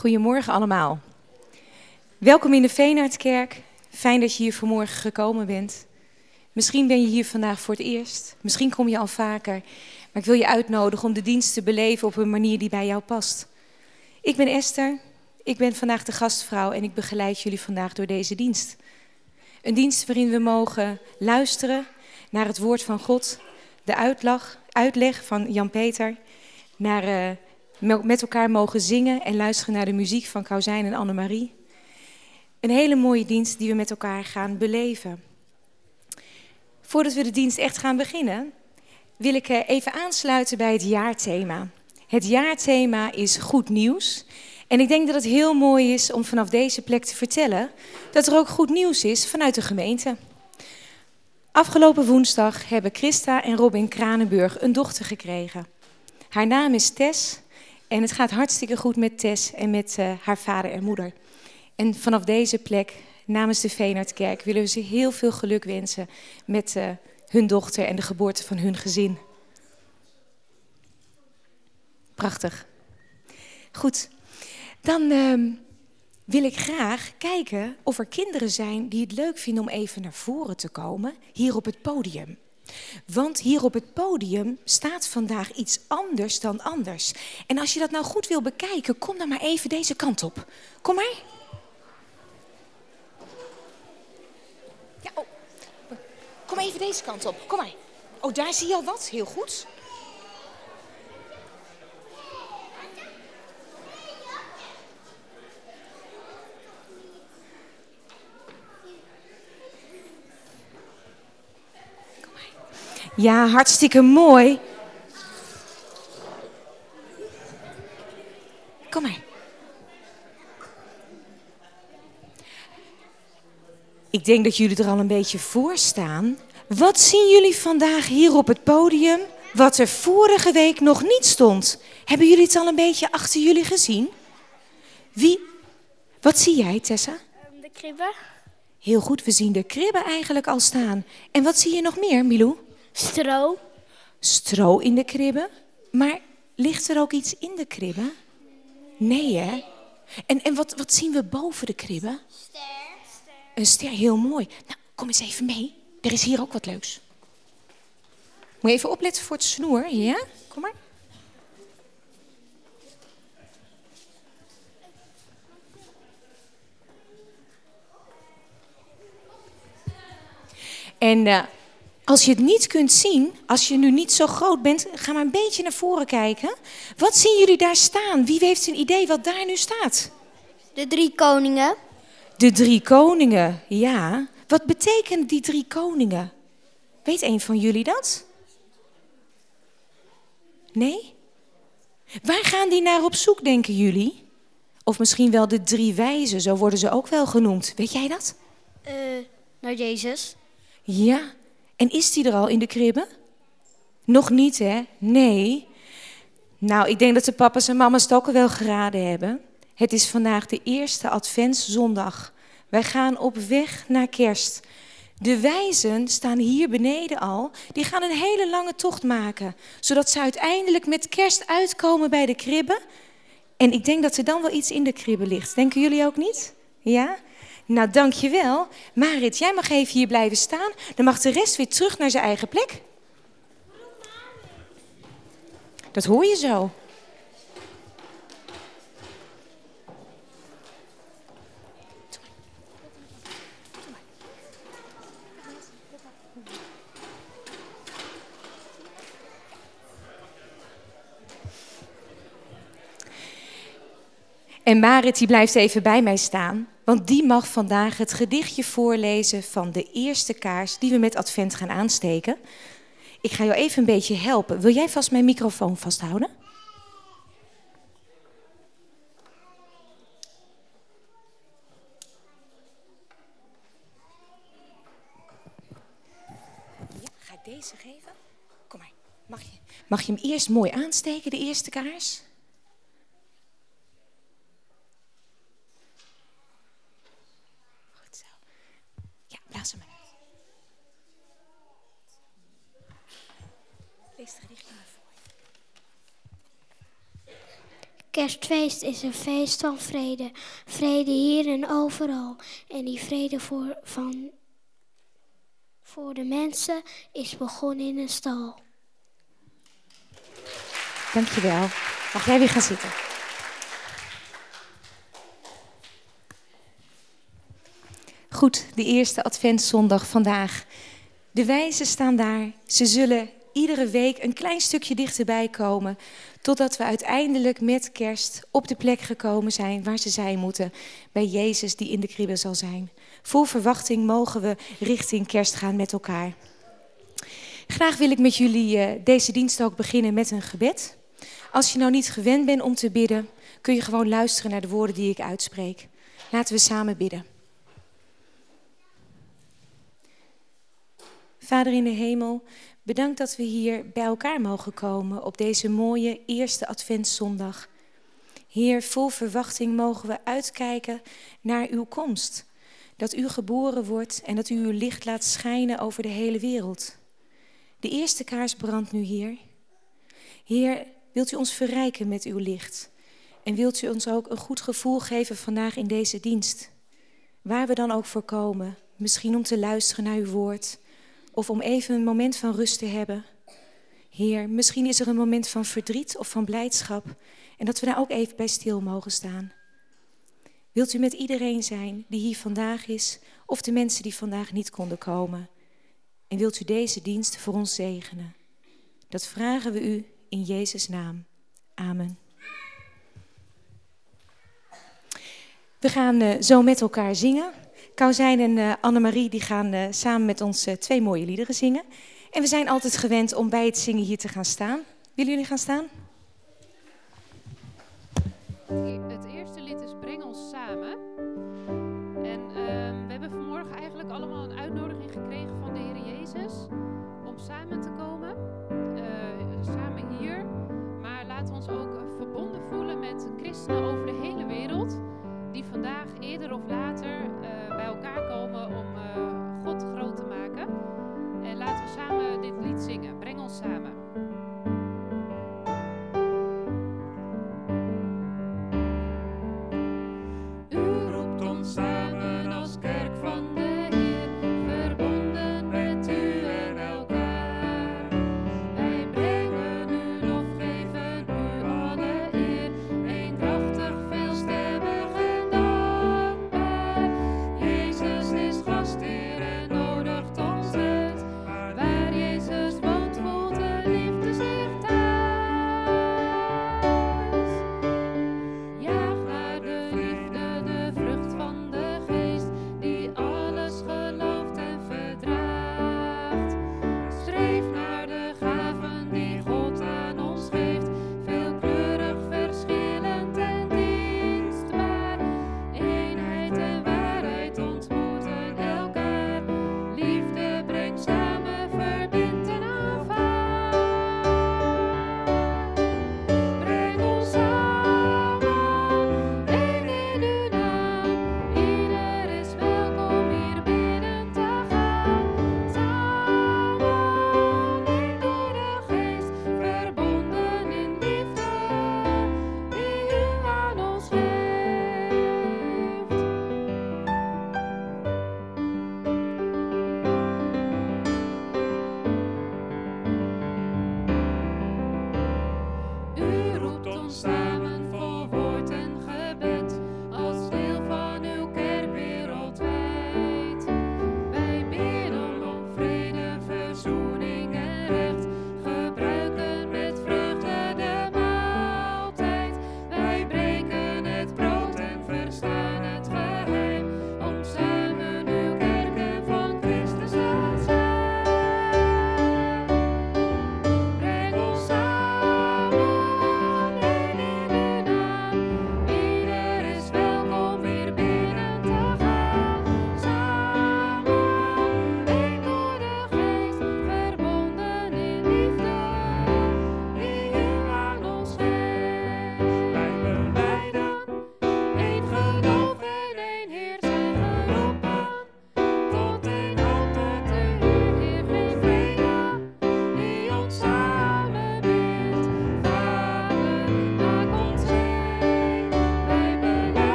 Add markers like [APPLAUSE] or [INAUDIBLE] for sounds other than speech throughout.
Goedemorgen allemaal. Welkom in de Veenhardkerk. Fijn dat je hier vanmorgen gekomen bent. Misschien ben je hier vandaag voor het eerst. Misschien kom je al vaker. Maar ik wil je uitnodigen om de dienst te beleven op een manier die bij jou past. Ik ben Esther. Ik ben vandaag de gastvrouw en ik begeleid jullie vandaag door deze dienst. Een dienst waarin we mogen luisteren naar het woord van God, de uitleg, van Jan-Peter, naar, uh, met elkaar mogen zingen en luisteren naar de muziek van Kauzijn en Annemarie. Een hele mooie dienst die we met elkaar gaan beleven. Voordat we de dienst echt gaan beginnen, wil ik eh, even aansluiten bij het jaarthema. Het jaarthema is goed nieuws. En ik denk dat het heel mooi is om vanaf deze plek te vertellen dat er ook goed nieuws is vanuit de gemeente. Afgelopen woensdag hebben Christa en Robin Kranenburg een dochter gekregen. Haar naam is Tess en het gaat hartstikke goed met Tess en met uh, haar vader en moeder. En vanaf deze plek, namens de Veenhardkerk, willen we ze heel veel geluk wensen met uh, hun dochter en de geboorte van hun gezin. Prachtig. Goed, dan uh, wil ik graag kijken of er kinderen zijn die het leuk vinden om even naar voren te komen, hier op het podium. Want hier op het podium staat vandaag iets anders dan anders. En als je dat nou goed wil bekijken, kom dan maar even deze kant op. Kom maar. Ja, oh. Kom even deze kant op. Kom maar. Oh, daar zie je al wat. Heel goed. Ja, hartstikke mooi. Kom maar. Ik denk dat jullie er al een beetje voor staan. Wat zien jullie vandaag hier op het podium wat er vorige week nog niet stond? Hebben jullie het al een beetje achter jullie gezien? Wie? Wat zie jij, Tessa? Ehm, de kribben. Heel goed, we zien de kribben eigenlijk al staan. En wat zie je nog meer, Milou? Stro. Stro in de kribben? Maar ligt er ook iets in de kribben? Nee, hè? En, en wat, wat zien we boven de kribben? Ster. Een ster, heel mooi. Nou, kom eens even mee. Er is hier ook wat leuks. Moet je even opletten voor het snoer, ja? Kom maar. En uh, als je het niet kunt zien, als je nu niet zo groot bent, ga maar een beetje naar voren kijken. Wat zien jullie daar staan? Wie heeft een idee wat daar nu staat? De drie koningen. De drie koningen, ja. Wat betekenen die drie koningen? Weet een van jullie dat? Nee? Waar gaan die naar op zoek, denken jullie? Of misschien wel de drie wijzen, zo worden ze ook wel genoemd. Weet jij dat? Uh, naar Jezus. Ja. En is die er al in de kribbe? Nog niet, hè? Nee. Nou, ik denk dat de papa's en mama's het ook al wel geraden hebben. Het is vandaag de eerste adventszondag. Wij gaan op weg naar kerst. De wijzen staan hier beneden al. Die gaan een hele lange tocht maken. Zodat ze uiteindelijk met kerst uitkomen bij de kribbe. En ik denk dat er dan wel iets in de kribbe ligt. Denken jullie ook niet? Ja? Nou, dankjewel. Marit, jij mag even hier blijven staan. Dan mag de rest weer terug naar zijn eigen plek. Dat hoor je zo. En Marit die blijft even bij mij staan, want die mag vandaag het gedichtje voorlezen van de eerste kaars die we met Advent gaan aansteken. Ik ga jou even een beetje helpen. Wil jij vast mijn microfoon vasthouden? Ga ik deze geven? Kom maar. Mag je, mag je hem eerst mooi aansteken, de eerste kaars? Uit. Lees het gedichtje maar voor. Kerstfeest is een feest van vrede. Vrede hier en overal. En die vrede voor, van, voor de mensen is begonnen in een stal. Dankjewel. Mag jij weer gaan zitten? Goed, de eerste adventszondag vandaag. De wijzen staan daar. Ze zullen iedere week een klein stukje dichterbij komen. Totdat we uiteindelijk met kerst op de plek gekomen zijn waar ze zijn moeten. Bij Jezus die in de kribbe zal zijn. Vol verwachting mogen we richting kerst gaan met elkaar. Graag wil ik met jullie uh, deze dienst ook beginnen met een gebed. Als je nou niet gewend bent om te bidden, kun je gewoon luisteren naar de woorden die ik uitspreek. Laten we samen bidden. Vader in de hemel, bedankt dat we hier bij elkaar mogen komen op deze mooie eerste Adventszondag. Heer, vol verwachting mogen we uitkijken naar uw komst. Dat u geboren wordt en dat u uw licht laat schijnen over de hele wereld. De eerste kaars brandt nu hier. Heer, wilt u ons verrijken met uw licht? En wilt u ons ook een goed gevoel geven vandaag in deze dienst? Waar we dan ook voor komen, misschien om te luisteren naar uw woord of om even een moment van rust te hebben. Heer, misschien is er een moment van verdriet of van blijdschap en dat we daar ook even bij stil mogen staan. Wilt u met iedereen zijn die hier vandaag is of de mensen die vandaag niet konden komen? En wilt u deze dienst voor ons zegenen? Dat vragen we u in Jezus' naam. Amen. We gaan uh, zo met elkaar zingen. Kauzijn en uh, Annemarie die gaan uh, samen met ons twee mooie liederen zingen. En we zijn altijd gewend om bij het zingen hier te gaan staan. Willen jullie gaan staan? Het eerste lied is Breng ons samen. En ehm, we hebben vanmorgen eigenlijk allemaal een uitnodiging gekregen van de Heer Jezus om samen te komen. samen hier. Maar laten we ons ook verbonden voelen met christenen over de hele wereld. Die vandaag eerder of later komen om uh, God groot te maken. En laten we samen dit lied zingen. Breng ons samen.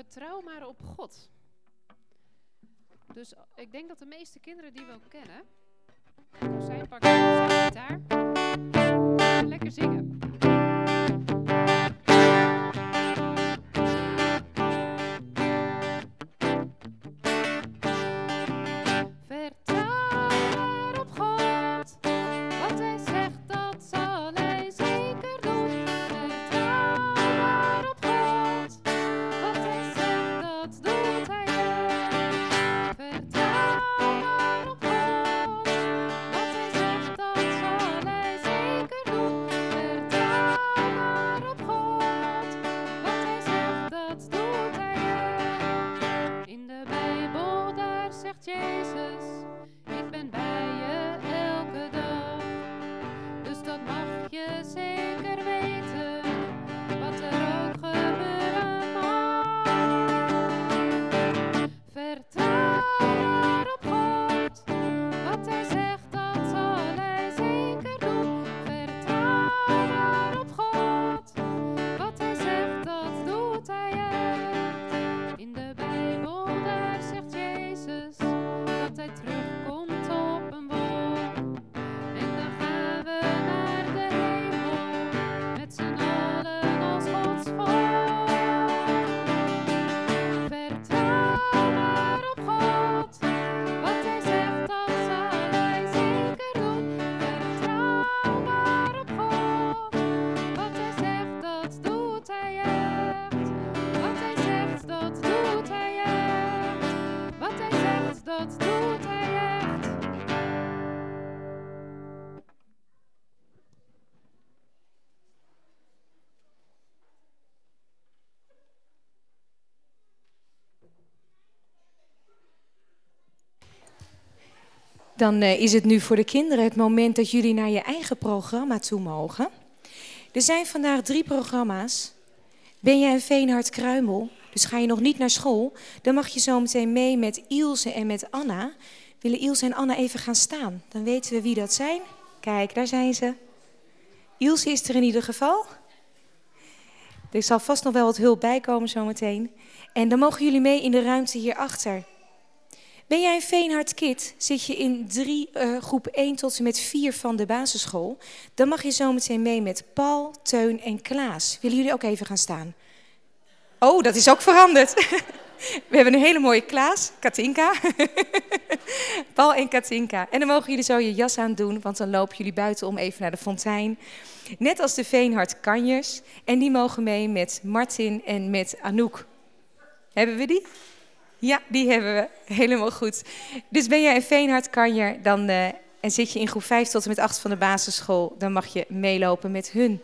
Vertrouw maar op God. Dus ik denk dat de meeste kinderen die wel kennen. Zij pakken zijn. Lekker zingen. Dan uh, is het nu voor de kinderen het moment dat jullie naar je eigen programma toe mogen. Er zijn vandaag drie programma's. Ben jij een Veenhard Kruimel, dus ga je nog niet naar school, dan mag je zo meteen mee met Ilse en met Anna. Willen Ilse en Anna even gaan staan? Dan weten we wie dat zijn. Kijk, daar zijn ze. Ilse is er in ieder geval. Er zal vast nog wel wat hulp bij komen zometeen. En dan mogen jullie mee in de ruimte hierachter. Ben jij een Veenhard Kid, zit je in uh, groep 1 tot en met 4 van de basisschool, dan mag je zo meteen mee met Paul, Teun en Klaas. Willen jullie ook even gaan staan? Oh, dat is ook veranderd. [LAUGHS] We hebben een hele mooie Klaas, Katinka. [LAUGHS] Paul en Katinka. En dan mogen jullie zo je jas aan doen, want dan lopen jullie buiten om even naar de fontein. Net als de Veenhard Kanjers. En die mogen mee met Martin en met Anouk. Hebben we die? Ja, die hebben we. Helemaal goed. Dus ben jij een kanjer dan, uh, en zit je in groep 5 tot en met 8 van de basisschool, dan mag je meelopen met hun.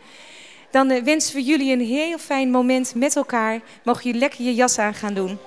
Dan uh, wensen we jullie een heel fijn moment met elkaar. Mogen jullie lekker je jas aan gaan doen.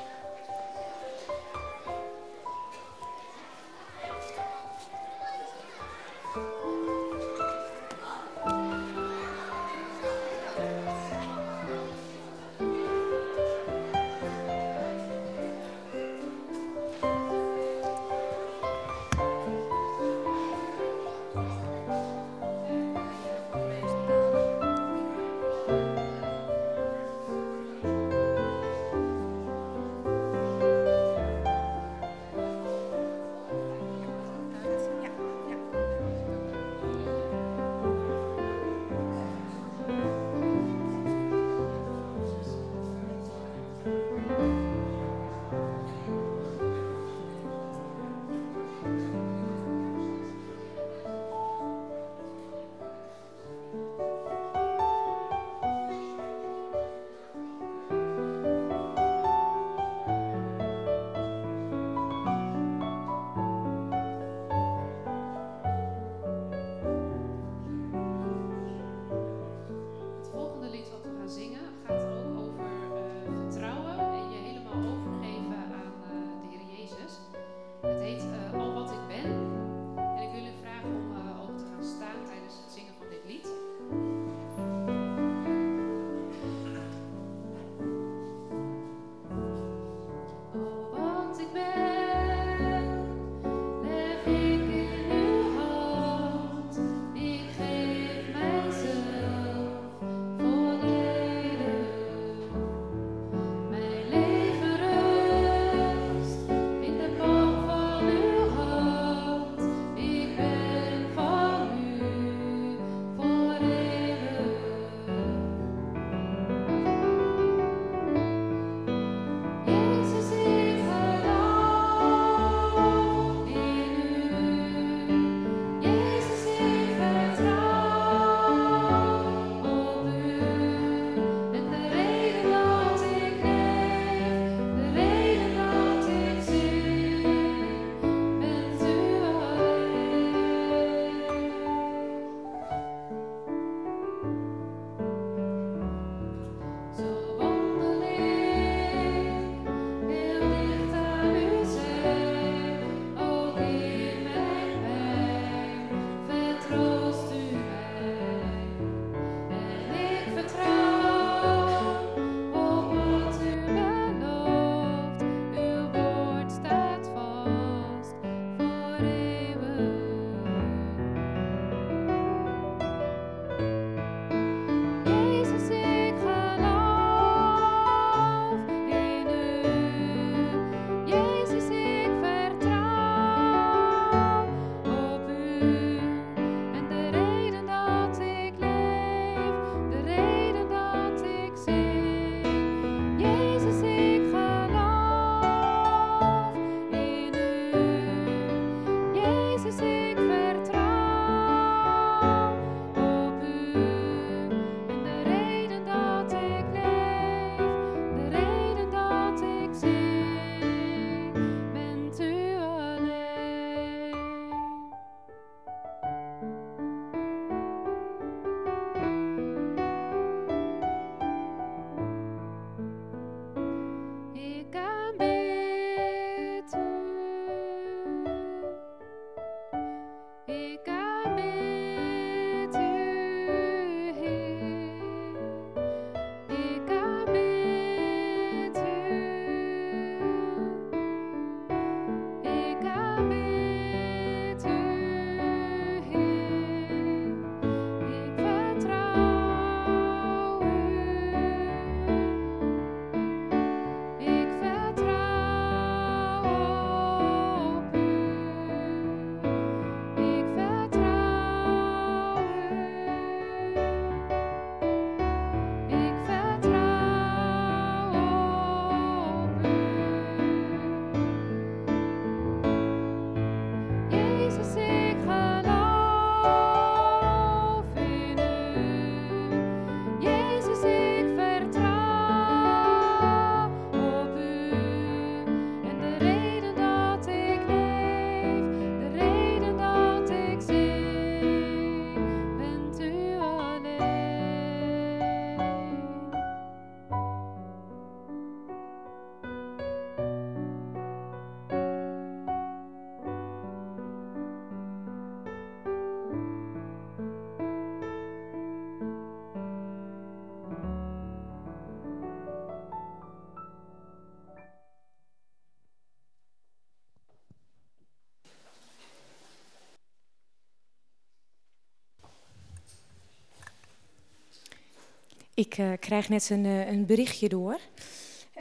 Ik uh, krijg net een, uh, een berichtje door.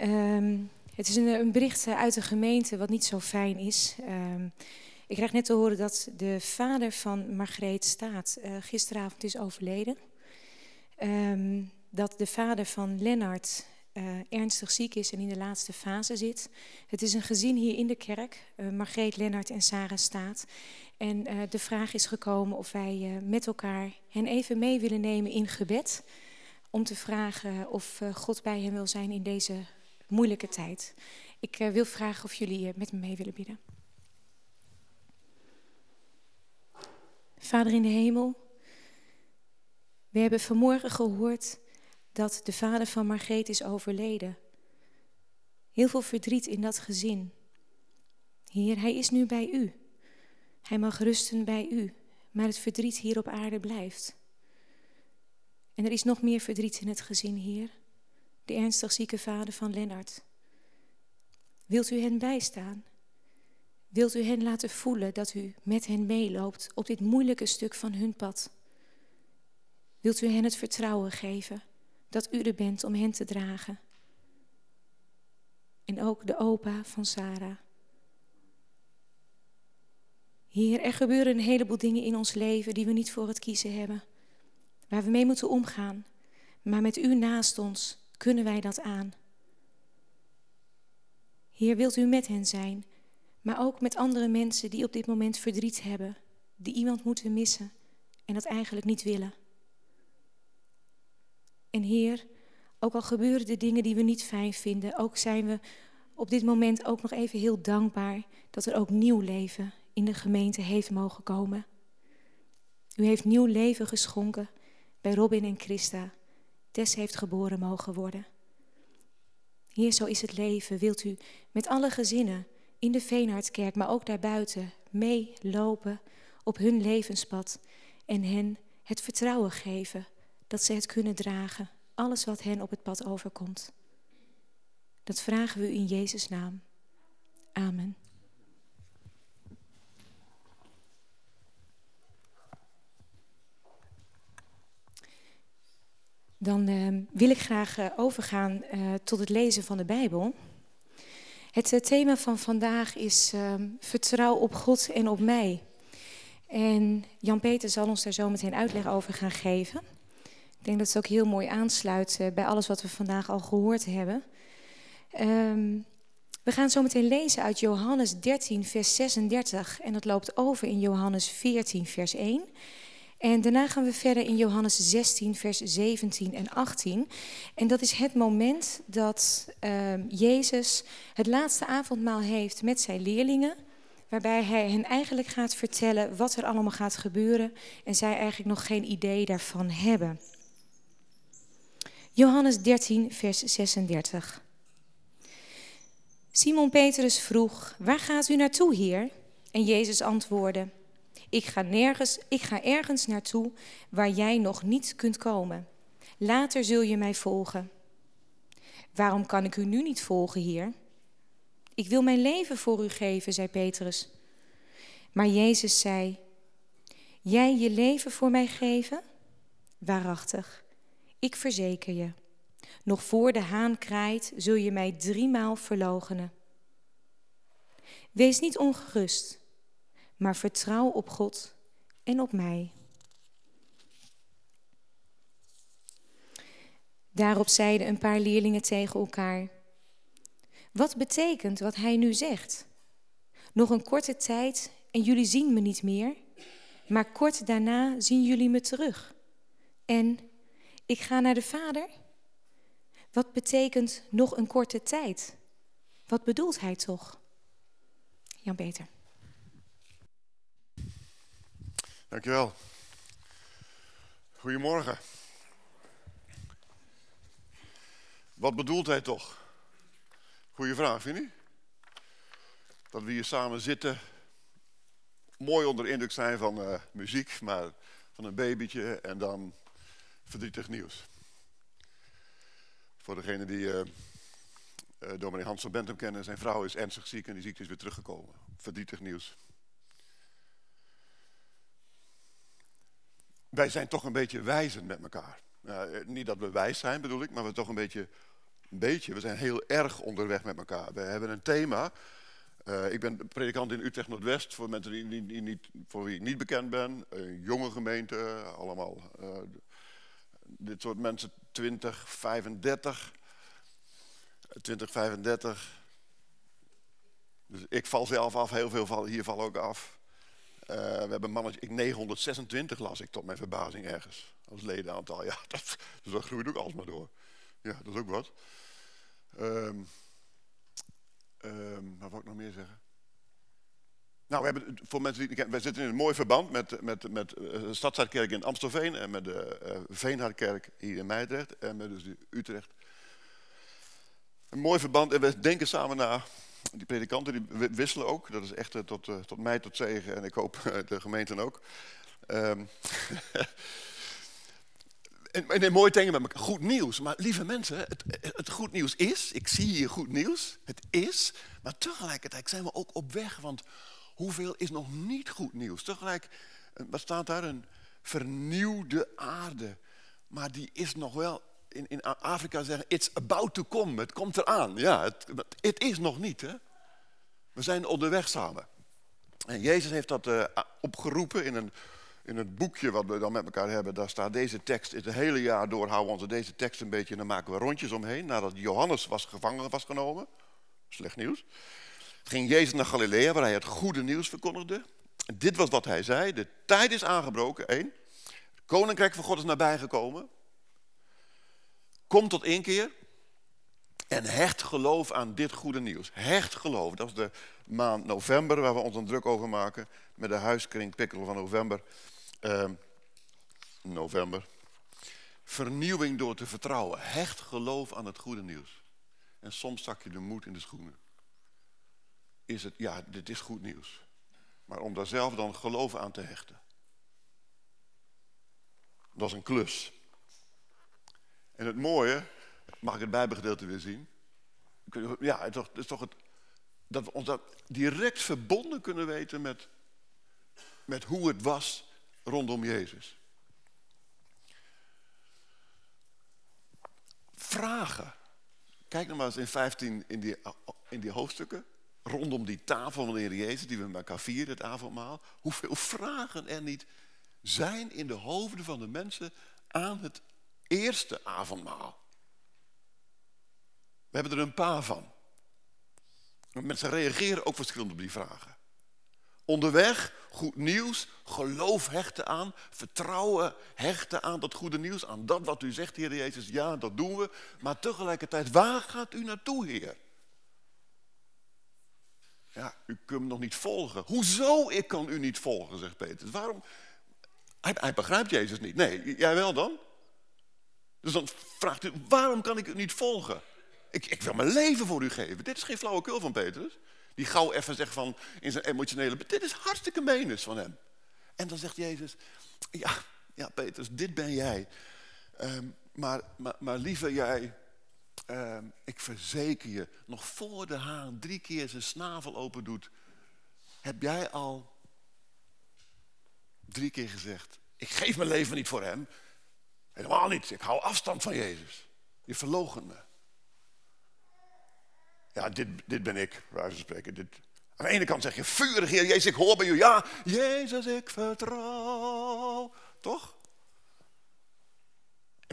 Um, het is een, een, bericht uit de gemeente wat niet zo fijn is. Um, ik krijg net te horen dat de vader van Margreet Staat uh, gisteravond is overleden. Um, dat de vader van Lennart ernstig ziek is en in de laatste fase zit. Het is een gezin hier in de kerk, Margreet, Lennart en Sarah Staat. En de vraag is gekomen of wij met elkaar hen even mee willen nemen in gebed om te vragen of uh, God bij hen wil zijn in deze moeilijke tijd. Ik uh, wil vragen of jullie met me mee willen bidden. Vader in de hemel, we hebben vanmorgen gehoord dat de vader van Margreet is overleden. Heel veel verdriet in dat gezin. Heer, hij is nu bij u. Hij mag rusten bij u, maar het verdriet hier op aarde blijft. En er is nog meer verdriet in het gezin, Heer. De ernstig zieke vader van Lennart. Wilt u hen bijstaan? Wilt u hen laten voelen dat u met hen meeloopt op dit moeilijke stuk van hun pad? Wilt u hen het vertrouwen geven dat u er bent om hen te dragen? En ook de opa van Sarah. Heer, er gebeuren een heleboel dingen in ons leven die we niet voor het kiezen hebben waar we mee moeten omgaan. Maar met u naast ons kunnen wij dat aan. Heer, wilt u met hen zijn, maar ook met andere mensen die op dit moment verdriet hebben, die iemand moeten missen en dat eigenlijk niet willen. En Heer, ook al gebeuren de dingen die we niet fijn vinden, ook zijn we op dit moment ook nog even heel dankbaar dat er ook nieuw leven in de gemeente heeft mogen komen. U heeft nieuw leven geschonken bij Robin en Christa Tess heeft geboren mogen worden. Heer, zo is het leven. Wilt u met alle gezinnen in de Veenhardkerk, maar ook daarbuiten, meelopen op hun levenspad en hen het vertrouwen geven dat ze het kunnen dragen, alles wat hen op het pad overkomt. Dat vragen we u in Jezus' naam. Amen. Dan uh, wil ik graag uh, overgaan uh, tot het lezen van de Bijbel. Het thema van vandaag is ehm, vertrouw op God en op mij. En Jan-Peter zal ons daar zo meteen uitleg over gaan geven. Ik denk dat het ook heel mooi aansluit bij alles wat we vandaag al gehoord hebben. Um, we gaan zo meteen lezen uit Johannes 13, vers 36. En dat loopt over in Johannes 14, vers 1. En daarna gaan we verder in Johannes 16, vers 17 en 18. En dat is het moment dat uh, Jezus het laatste avondmaal heeft met zijn leerlingen. Waarbij hij hen eigenlijk gaat vertellen wat er allemaal gaat gebeuren. En zij eigenlijk nog geen idee daarvan hebben. Johannes 13, vers 36. Simon Petrus vroeg: Waar gaat u naartoe, Heer? En Jezus antwoordde. Ik ga, nergens, ik ga ergens naartoe waar jij nog niet kunt komen. Later zul je mij volgen. Waarom kan ik u nu niet volgen, Heer? Ik wil mijn leven voor u geven, zei Petrus. Maar Jezus zei: Jij je leven voor mij geven? Waarachtig, ik verzeker je. Nog voor de haan kraait, zul je mij driemaal verloochenen. Wees niet ongerust maar vertrouw op God en op mij. Daarop zeiden een paar leerlingen tegen elkaar: Wat betekent wat hij nu zegt? Nog een korte tijd en jullie zien me niet meer, maar kort daarna zien jullie me terug. En ik ga naar de Vader? Wat betekent nog een korte tijd? Wat bedoelt hij toch? Jan Peter. Dankjewel. Goedemorgen. Wat bedoelt hij toch? Goeie vraag, vind je? Dat we hier samen zitten, mooi onder indruk zijn van uh, muziek, maar van een babytje en dan verdrietig nieuws. Voor degene die uh, uh, dominee Hans van Bentham kennen, zijn vrouw is ernstig ziek en die ziekte is weer teruggekomen. Verdrietig nieuws. Wij zijn toch een beetje wijzend met elkaar. Eh, niet dat we wijs zijn bedoel ik, maar we toch een beetje, een beetje, we zijn heel erg onderweg met elkaar. We hebben een thema. Uh, ik ben predikant in Utrecht Noordwest, voor mensen die, niet, voor wie ik niet bekend ben. Een jonge gemeente, allemaal uh, dit soort mensen 20, 35. 20, 35. Dus ik val zelf af, heel veel vallen hier vallen ook af. Uh, we hebben mannetje, ik 926 las ik tot mijn verbazing ergens. Als ledenaantal. Ja, [LAUGHS] dat, dus dat groeit ook alsmaar door. Ja, dat is ook wat. Um, um, wat wil ik nog meer zeggen? Nou, we hebben, voor mensen die wij zitten in een mooi verband met, met, met uh, de Stadshartkerk in Amstelveen en met de uh, Veenhardkerk hier in Meidrecht en met dus Utrecht. Een mooi verband en we denken samen na. Die predikanten die wisselen ook, dat is echt uh, tot, tot mij tot zegen en ik hoop de gemeenten ook. Um, [LAUGHS] en, en een mooi tegen met elkaar, goed nieuws. Maar lieve mensen, het, het goed nieuws is, ik zie hier goed nieuws, het is, maar tegelijkertijd zijn we ook op weg, want hoeveel is nog niet goed nieuws? Tegelijk, eh, wat staat daar? Een vernieuwde aarde. Maar die is nog wel, in, in Afrika zeggen, it's about to come. Het komt eraan. Ja, het, het is nog niet. Hè? We zijn onderweg samen. En Jezus heeft dat uh, opgeroepen in, een, in het boekje wat we dan met elkaar hebben. Daar staat deze tekst, het hele jaar door houden we onze deze tekst een beetje... en dan maken we rondjes omheen nadat Johannes was gevangen was genomen. Slecht nieuws ging Jezus naar Galilea, waar hij het goede nieuws verkondigde. Dit was wat hij zei, de tijd is aangebroken, één. Koninkrijk van God is nabijgekomen. Kom tot inkeer en hecht geloof aan dit goede nieuws. Hecht geloof, dat is de maand november waar we ons een druk over maken. Met de huiskring Pikkel van november. Uh, november. Vernieuwing door te vertrouwen. Hecht geloof aan het goede nieuws. En soms zak je de moed in de schoenen is het, ja, dit is goed nieuws. Maar om daar zelf dan geloof aan te hechten. Dat is een klus. En het mooie, mag ik het Bijbelgedeelte weer zien? Ja, het is toch het, dat we ons dat direct verbonden kunnen weten met, met hoe het was rondom Jezus. Vragen. Kijk nog maar eens in 15 in die, in die hoofdstukken rondom die tafel van de Heer Jezus, die we met elkaar vieren, het avondmaal, hoeveel vragen er niet zijn in de hoofden van de mensen aan het eerste avondmaal. We hebben er een paar van. Mensen reageren ook verschillend op die vragen. Onderweg, goed nieuws, geloof hechten aan, vertrouwen hechten aan dat goede nieuws, aan dat wat u zegt, Heer Jezus, ja, dat doen we. Maar tegelijkertijd, waar gaat u naartoe, Heer? Ja, u kunt me nog niet volgen. Hoezo ik kan u niet volgen, zegt Petrus. Waarom? Hij, hij begrijpt Jezus niet. Nee, jij wel dan? Dus dan vraagt u, waarom kan ik u niet volgen? Ik, ik wil mijn leven voor u geven. Dit is geen flauwekul van Petrus. Die gauw even zegt van, in zijn emotionele... Dit is hartstikke menens van hem. En dan zegt Jezus, ja, ja Petrus, dit ben jij. Um, maar, maar, maar liever jij uh, ik verzeker je, nog voor de haan drie keer zijn snavel open doet, heb jij al drie keer gezegd, ik geef mijn leven niet voor hem. Helemaal niet, ik hou afstand van Jezus. Je verloochent me. Ja, dit, dit ben ik, wij spreken. Dit. Aan de ene kant zeg je, vurig Heer Jezus, ik hoor bij u. Ja, Jezus, ik vertrouw. Toch?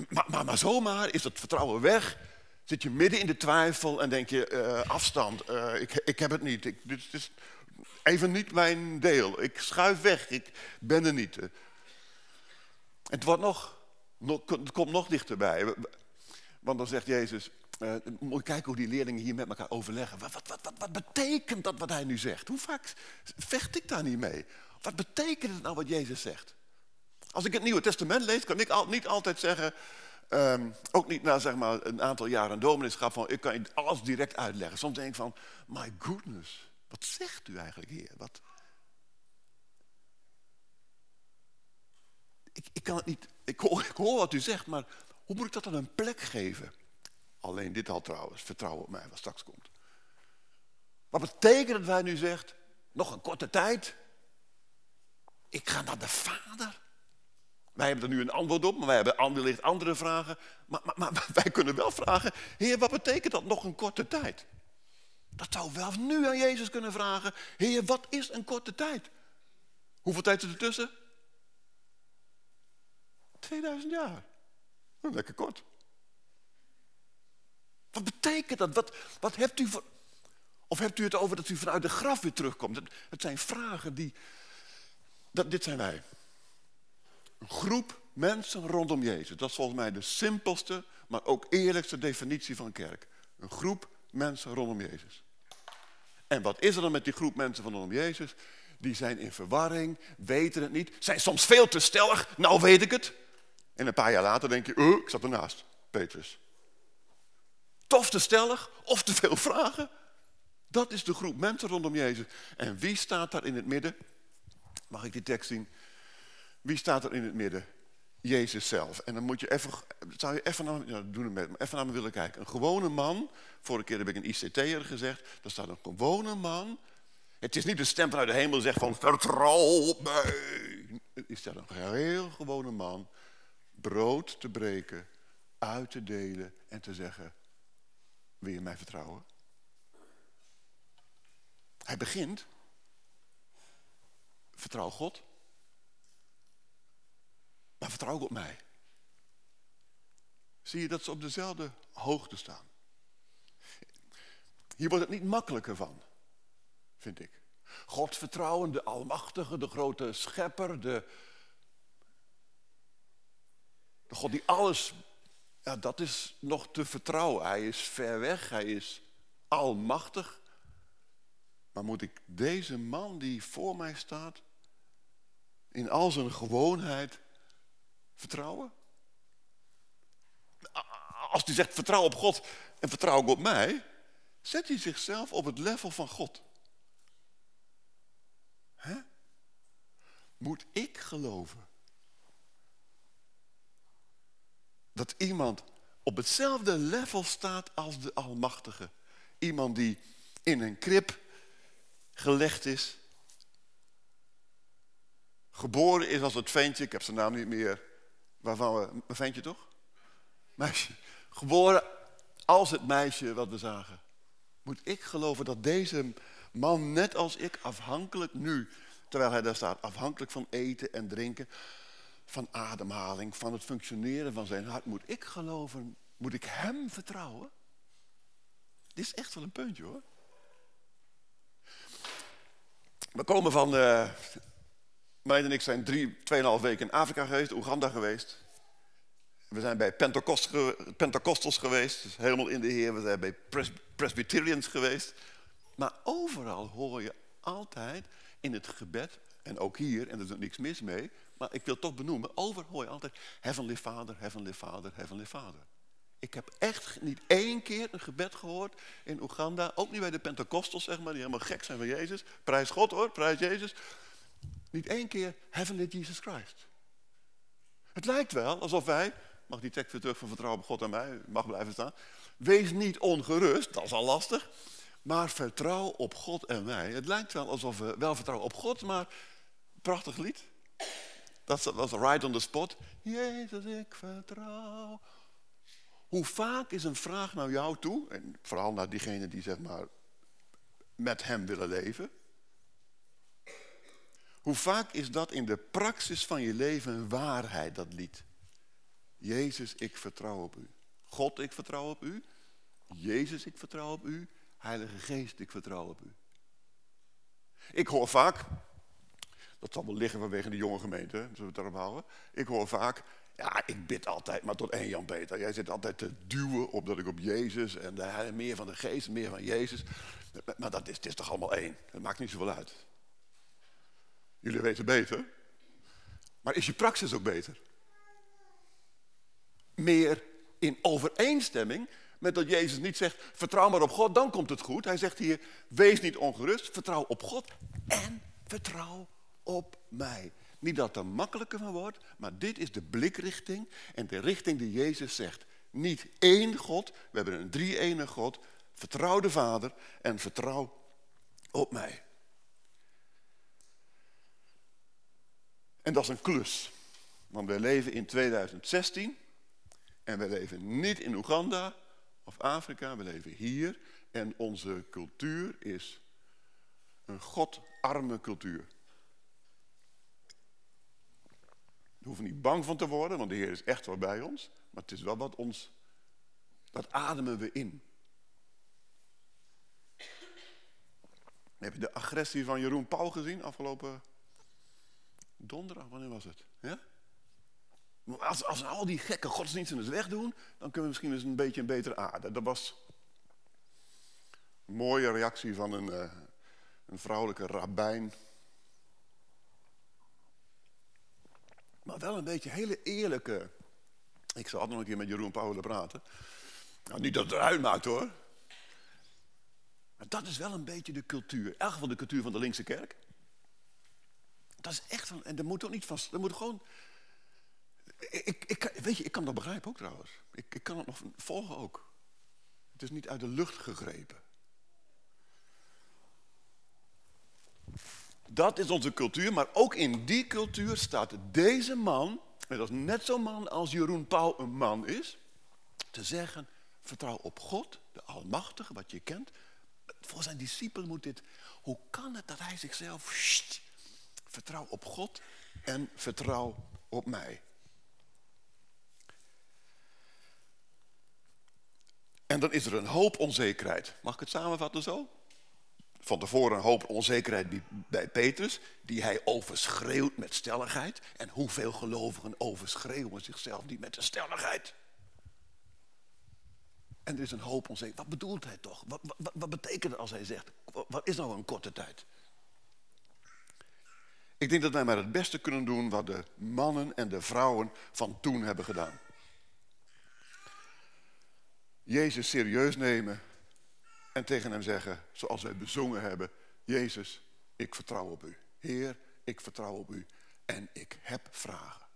Maar, maar, maar zomaar is dat vertrouwen weg Zit je midden in de twijfel en denk je, uh, afstand, uh, ik, ik heb het niet. Ik, dit is even niet mijn deel. Ik schuif weg, ik ben er niet. Het, wordt nog, het komt nog dichterbij. Want dan zegt Jezus, uh, moet je kijken hoe die leerlingen hier met elkaar overleggen. Wat, wat, wat, wat, betekent dat wat hij nu zegt? Hoe vaak vecht ik daar niet mee? Wat betekent het nou wat Jezus zegt? Als ik het Nieuwe Testament lees, kan ik niet altijd zeggen... Um, ook niet na zeg maar, een aantal jaren dominee van ik kan alles direct uitleggen. Soms denk ik van, my goodness, wat zegt u eigenlijk hier? Wat... Ik, ik kan het niet, ik hoor, hoor wat u zegt, maar hoe moet ik dat dan een plek geven? Alleen dit al trouwens, vertrouwen op mij wat straks komt. Wat betekent het wij nu zegt, nog een korte tijd, ik ga naar de Vader. Wij hebben er nu een antwoord op, maar wij hebben wellicht andere vragen. Maar, maar, maar [LAUGHS] wij kunnen wel vragen, Heer, wat betekent dat nog een korte tijd? Dat zou wel nu aan Jezus kunnen vragen. Heer, wat is een korte tijd? Hoeveel tijd is er tussen? 2000 jaar. Lekker kort. Wat betekent dat? Wat, wat hebt u voor... Of hebt u het over dat u vanuit de graf weer terugkomt? Het, zijn vragen die... Dat, dit zijn wij. Een groep mensen rondom Jezus. Dat is volgens mij de simpelste, maar ook eerlijkste definitie van kerk. Een groep mensen rondom Jezus. En wat is er dan met die groep mensen rondom Jezus? Die zijn in verwarring, weten het niet, zijn soms veel te stellig. Nou weet ik het. En een paar jaar later denk je, oh, ik zat ernaast, Petrus. Tof te stellig of te veel vragen. Dat is de groep mensen rondom Jezus. En wie staat daar in het midden? Mag ik die tekst zien? Wie staat er in het midden? Jezus zelf. En dan moet je even, zou je even naar, doen met, even naar me willen kijken. Een gewone man, vorige keer heb ik een ICT'er gezegd, daar staat een gewone man. Het is niet een stem vanuit de hemel die zegt van vertrouw op mij. Het is dat een heel gewone man, brood te breken, uit te delen en te zeggen, wil je mij vertrouwen? Hij begint, vertrouw God. Maar vertrouw op mij. Zie je dat ze op dezelfde hoogte staan. Hier wordt het niet makkelijker van, vind ik. God vertrouwen, de Almachtige, de grote Schepper, de, de God die alles, ja, dat is nog te vertrouwen. Hij is ver weg, hij is almachtig. Maar moet ik deze man die voor mij staat, in al zijn gewoonheid, vertrouwen? Als hij zegt vertrouw op God en vertrouw ook op mij, zet hij zichzelf op het level van God. Hè? Moet ik geloven dat iemand op hetzelfde level staat als de Almachtige? Iemand die in een krib gelegd is, geboren is als het ventje, ik heb zijn naam niet meer, Waarvan we, een ventje toch? Meisje. Geboren als het meisje wat we zagen. Moet ik geloven dat deze man, net als ik, afhankelijk nu, terwijl hij daar staat, afhankelijk van eten en drinken, van ademhaling, van het functioneren van zijn hart, moet ik geloven, moet ik hem vertrouwen? Dit is echt wel een puntje hoor. We komen van, uh, Meid en ik zijn drie, tweeënhalf weken in Afrika geweest, Oeganda geweest. We zijn bij Pentecost, Pentecostals geweest, dus helemaal in de Heer. We zijn bij Pres Presbyterians geweest. Maar overal hoor je altijd in het gebed, en ook hier, en er is niks mis mee, maar ik wil toch benoemen, overal hoor je altijd Heavenly Father, Heavenly Father, Heavenly Father. Ik heb echt niet één keer een gebed gehoord in Oeganda, ook niet bij de Pentecostals, zeg maar, die helemaal gek zijn van Jezus. Prijs God hoor, prijs Jezus. Niet één keer Heavenly Jesus Christ. Het lijkt wel alsof wij, mag die tekst weer terug van vertrouwen op God en mij, mag blijven staan. Wees niet ongerust, dat is al lastig. Maar vertrouw op God en mij. Het lijkt wel alsof we wel vertrouwen op God, maar prachtig lied. Dat was right on the spot. Jezus, ik vertrouw. Hoe vaak is een vraag naar jou toe, en vooral naar diegenen die zeg maar met hem willen leven. Hoe vaak is dat in de praxis van je leven een waarheid, dat lied? Jezus, ik vertrouw op u. God, ik vertrouw op u. Jezus, ik vertrouw op u. Heilige Geest, ik vertrouw op u. Ik hoor vaak, dat zal wel liggen vanwege de jonge gemeente, zullen we het daarop houden. Ik hoor vaak, ja, ik bid altijd maar tot één Jan Peter. Jij zit altijd te duwen op dat ik op Jezus en de, meer van de geest, meer van Jezus. Maar dat is, het is toch allemaal één. Dat maakt niet zoveel uit. Jullie weten beter. Maar is je praxis ook beter? Meer in overeenstemming met dat Jezus niet zegt, vertrouw maar op God, dan komt het goed. Hij zegt hier, wees niet ongerust, vertrouw op God en vertrouw op mij. Niet dat er makkelijker van wordt, maar dit is de blikrichting en de richting die Jezus zegt. Niet één God, we hebben een drie-ene God. Vertrouw de Vader en vertrouw op mij. En dat is een klus. Want wij leven in 2016 en we leven niet in Oeganda of Afrika, we leven hier. En onze cultuur is een godarme cultuur. We hoeven niet bang van te worden, want de Heer is echt wel bij ons. Maar het is wel wat ons, dat ademen we in. Heb je de agressie van Jeroen Pauw gezien afgelopen donderdag? Wanneer was het? Ja? Als, als al die gekke godsdiensten eens wegdoen, dan kunnen we misschien eens een beetje een betere aarde. Dat was een mooie reactie van een, uh, een vrouwelijke rabbijn. Maar wel een beetje hele eerlijke. Ik zal nog een keer met Jeroen Pauw willen praten. Nou, niet dat het eruit maakt hoor. Maar dat is wel een beetje de cultuur. In elk geval de cultuur van de linkse kerk. Dat is echt van. En dat moet ook niet vast. Dat moet gewoon. Ik, ik, weet je, ik kan dat begrijpen ook trouwens. Ik, ik kan het nog volgen ook. Het is niet uit de lucht gegrepen. Dat is onze cultuur, maar ook in die cultuur staat deze man, en dat is net zo'n man als Jeroen Pauw een man is, te zeggen, vertrouw op God, de Almachtige, wat je kent. Voor zijn discipelen moet dit, hoe kan het dat hij zichzelf, vertrouw op God en vertrouw op mij. En dan is er een hoop onzekerheid. Mag ik het samenvatten zo? Van tevoren een hoop onzekerheid bij Petrus, die hij overschreeuwt met stelligheid. En hoeveel gelovigen overschreeuwen zichzelf niet met de stelligheid? En er is een hoop onzekerheid. Wat bedoelt hij toch? Wat, wat, wat betekent het als hij zegt, wat is nou een korte tijd? Ik denk dat wij maar het beste kunnen doen wat de mannen en de vrouwen van toen hebben gedaan. Jezus serieus nemen en tegen hem zeggen, zoals wij bezongen hebben, Jezus, ik vertrouw op u. Heer, ik vertrouw op u en ik heb vragen.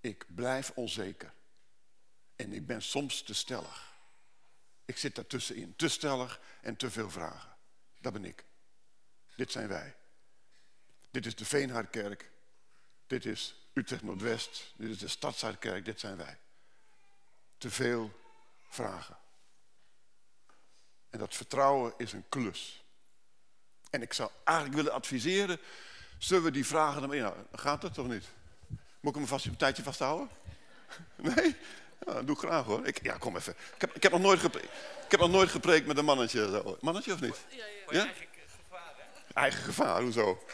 Ik blijf onzeker en ik ben soms te stellig. Ik zit daartussenin, te stellig en te veel vragen. Dat ben ik. Dit zijn wij. Dit is de Veenhardkerk. Dit is Utrecht Noordwest. Dit is de Stadshaardkerk. Dit zijn wij. Te veel vragen. En dat vertrouwen is een klus. En ik zou eigenlijk willen adviseren, zullen we die vragen dan inhouden? Gaat dat toch niet? Moet ik hem vast een tijdje vasthouden? [LAUGHS] Nee? Ja, dat doe ik graag hoor. Ik, ja, kom even. Ik heb, ik heb, nog, nooit gepreekt, ik heb nog nooit gepreekt met een mannetje. Mannetje of niet? Ja, ja, ja? Eigen gevaar hè? Eigen gevaar, hoezo?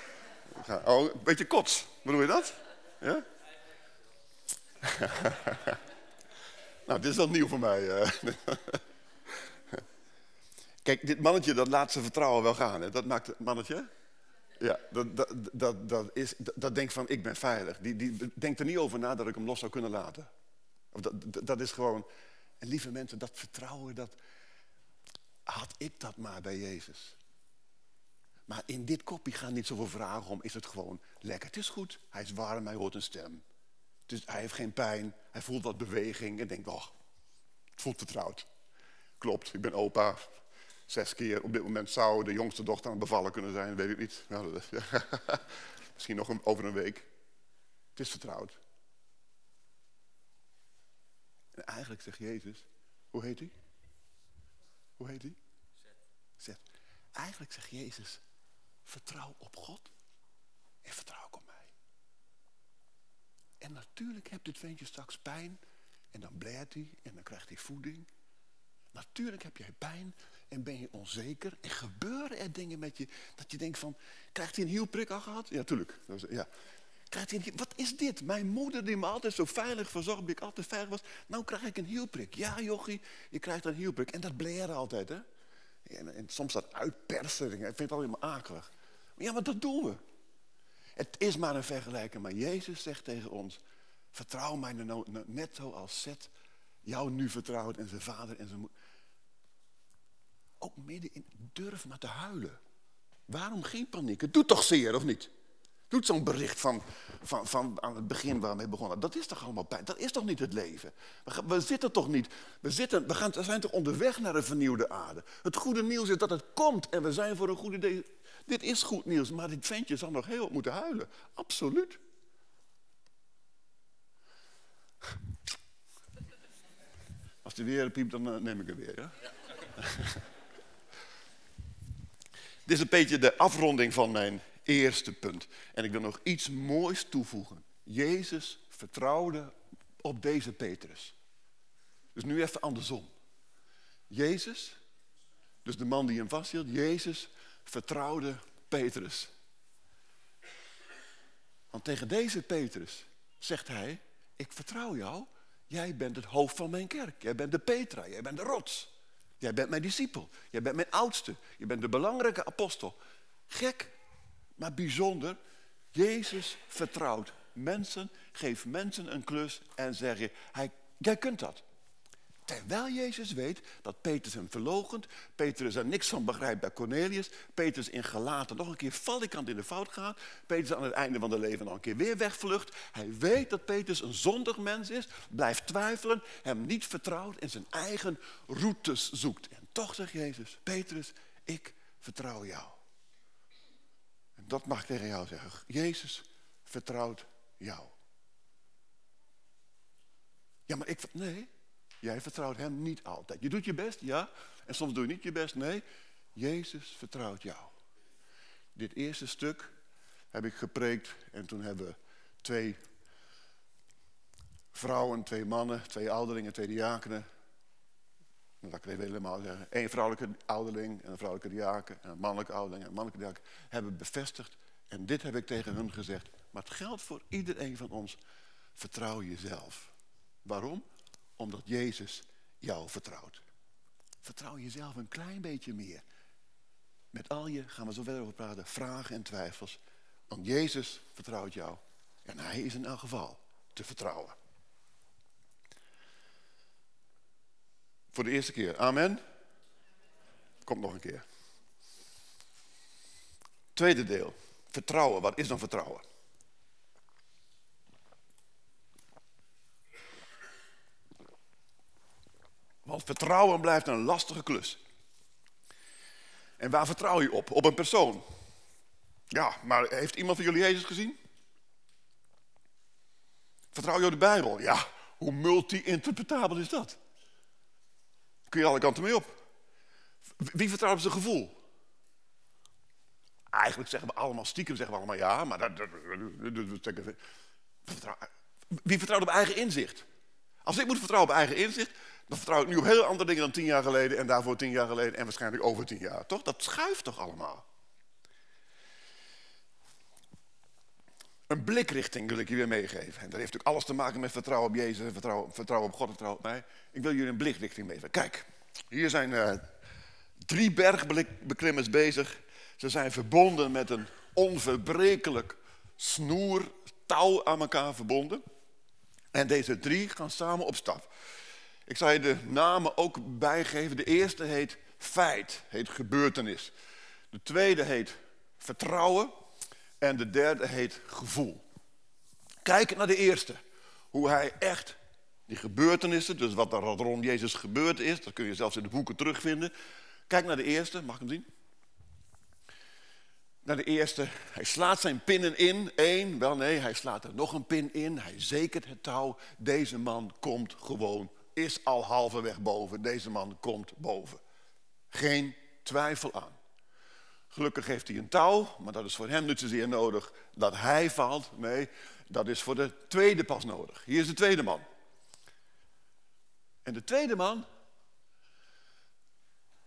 Oh, een beetje kots. Bedoel je dat? Ja? [LAUGHS] nou, dit is wel nieuw voor mij. [LAUGHS] Kijk, dit mannetje dat laat zijn vertrouwen wel gaan. Hè? Dat maakt het mannetje. Ja, dat, dat, dat, dat, is, dat, denkt van ik ben veilig. Die, die denkt er niet over na dat ik hem los zou kunnen laten. Of dat, dat, is gewoon. En lieve mensen, dat vertrouwen, dat had ik dat maar bij Jezus. Maar in dit kopje gaan niet zoveel vragen om. Is het gewoon lekker? Het is goed. Hij is warm, hij hoort een stem. Dus hij heeft geen pijn. Hij voelt wat beweging en denkt, oh, het voelt vertrouwd. Klopt, ik ben opa. Zes keer op dit moment zou de jongste dochter aan het bevallen kunnen zijn, weet ik niet. [LAUGHS] Misschien nog een, over een week. Het is vertrouwd. En eigenlijk zegt Jezus, hoe heet hij? Hoe heet hij? Zet. Eigenlijk zegt Jezus, vertrouw op God en vertrouw op mij. En natuurlijk hebt dit ventje straks pijn en dan blijft hij en dan krijgt hij voeding. Natuurlijk heb jij pijn en ben je onzeker en gebeuren er dingen met je dat je denkt van, krijgt hij een hielprik al gehad? Ja, tuurlijk. Ja. Krijgt een, wat is dit? Mijn moeder die me altijd zo veilig verzorgd, die ik altijd veilig was, nou krijg ik een hielprik. Ja jochie, je krijgt een hielprik. En dat bleren altijd hè. En, en soms dat uitpersen, ik vind het alleen maar akelig. Ja, maar dat doen we. Het is maar een vergelijking, maar Jezus zegt tegen ons, vertrouw mij net zoals Zet jou nu vertrouwt en zijn vader en zijn moeder. Ook midden in, durf maar te huilen. Waarom geen paniek? Het doet toch zeer, of niet? Doet zo'n bericht van, van, van aan het begin waar we begonnen. Dat is toch allemaal pijn? Dat is toch niet het leven? We, zitten toch niet... We, zitten, we, gaan, we zijn toch onderweg naar een vernieuwde aarde? Het goede nieuws is dat het komt en we zijn voor een goede. Dit is goed nieuws, maar dit ventje zal nog heel moeten huilen. Absoluut. Weer piept, dan eh, neem ik hem weer. Ja? [LAUGHS] Dit is een beetje de afronding van mijn eerste punt. En ik wil nog iets moois toevoegen. Jezus vertrouwde op deze Petrus. Dus nu even andersom. Jezus, dus de man die hem vasthield, Jezus vertrouwde Petrus. Want tegen deze Petrus zegt hij, ik vertrouw jou, jij bent het hoofd van mijn kerk. Jij bent de Petra, jij bent de rots. Jij bent mijn discipel, jij bent mijn oudste, je bent de belangrijke apostel. Gek, maar bijzonder. Jezus vertrouwt mensen, geeft mensen een klus en zeg je, hij, jij kunt dat. Terwijl Jezus weet dat Petrus hem verlogent, Petrus er niks van begrijpt bij Cornelius, Petrus in gelaten nog een keer valikant in de fout gaat, Petrus aan het einde van zijn leven nog een keer weer wegvlucht. Hij weet dat Petrus een zondig mens is, blijft twijfelen, hem niet vertrouwt en zijn eigen routes zoekt. En toch zegt Jezus, Petrus, ik vertrouw jou. En dat mag ik tegen jou zeggen. Jezus vertrouwt jou. Ja, maar ik... Nee, jij vertrouwt hem niet altijd. Je doet je best, ja. En soms doe je niet je best. Nee, Jezus vertrouwt jou. Dit eerste stuk heb ik gepreekt en toen hebben we twee vrouwen, twee mannen, twee ouderlingen, twee diakenen. Dat ik het even helemaal zeggen. Eén vrouwelijke ouderling en een vrouwelijke diaken en een mannelijke ouderling en een mannelijke diaken hebben bevestigd. En dit heb ik tegen hun gezegd. Maar het geldt voor iedereen van ons. Vertrouw jezelf. Waarom? Omdat Jezus jou vertrouwt. Vertrouw jezelf een klein beetje meer. Met al je, gaan we zo verder over praten, vragen en twijfels. Want Jezus vertrouwt jou. En hij is in elk geval te vertrouwen. Voor de eerste keer. Amen. Komt nog een keer. Tweede deel. Vertrouwen. Wat is dan vertrouwen? Want vertrouwen blijft een lastige klus. En waar vertrouw je op? Op een persoon. Ja, maar heeft iemand van jullie Jezus gezien? Vertrouw je op de Bijbel? Ja, hoe multi-interpretabel is dat? Kun je alle kanten mee op. Wie vertrouwt op zijn gevoel? Eigenlijk zeggen we allemaal stiekem, zeggen we allemaal ja, maar dat, wie vertrouwt op eigen inzicht? Als ik moet vertrouwen op eigen inzicht, dan vertrouw ik nu op heel andere dingen dan tien jaar geleden en daarvoor tien jaar geleden en waarschijnlijk over tien jaar. Toch? Dat schuift toch allemaal? Een blikrichting wil ik je weer meegeven. En dat heeft natuurlijk alles te maken met vertrouwen op Jezus, vertrouwen, vertrouwen op God, vertrouwen op mij. Ik wil jullie een blikrichting meegeven. Kijk, hier zijn uh, drie bergbeklimmers bezig. Ze zijn verbonden met een onverbrekelijk snoer, touw aan elkaar verbonden. En deze drie gaan samen op stap. Ik zal je de namen ook bijgeven. De eerste heet feit, heet gebeurtenis. De tweede heet vertrouwen. En de derde heet gevoel. Kijk naar de eerste. Hoe hij echt die gebeurtenissen, dus wat er rond Jezus gebeurd is, dat kun je zelfs in de boeken terugvinden. Kijk naar de eerste, mag ik hem zien? Naar de eerste, hij slaat zijn pinnen in. Eén, wel nee, hij slaat er nog een pin in. Hij zekert het touw. Deze man komt gewoon, is al halverwege boven. Deze man komt boven. Geen twijfel aan. Gelukkig heeft hij een touw, maar dat is voor hem niet zozeer nodig dat hij valt. Nee, dat is voor de tweede pas nodig. Hier is de tweede man. En de tweede man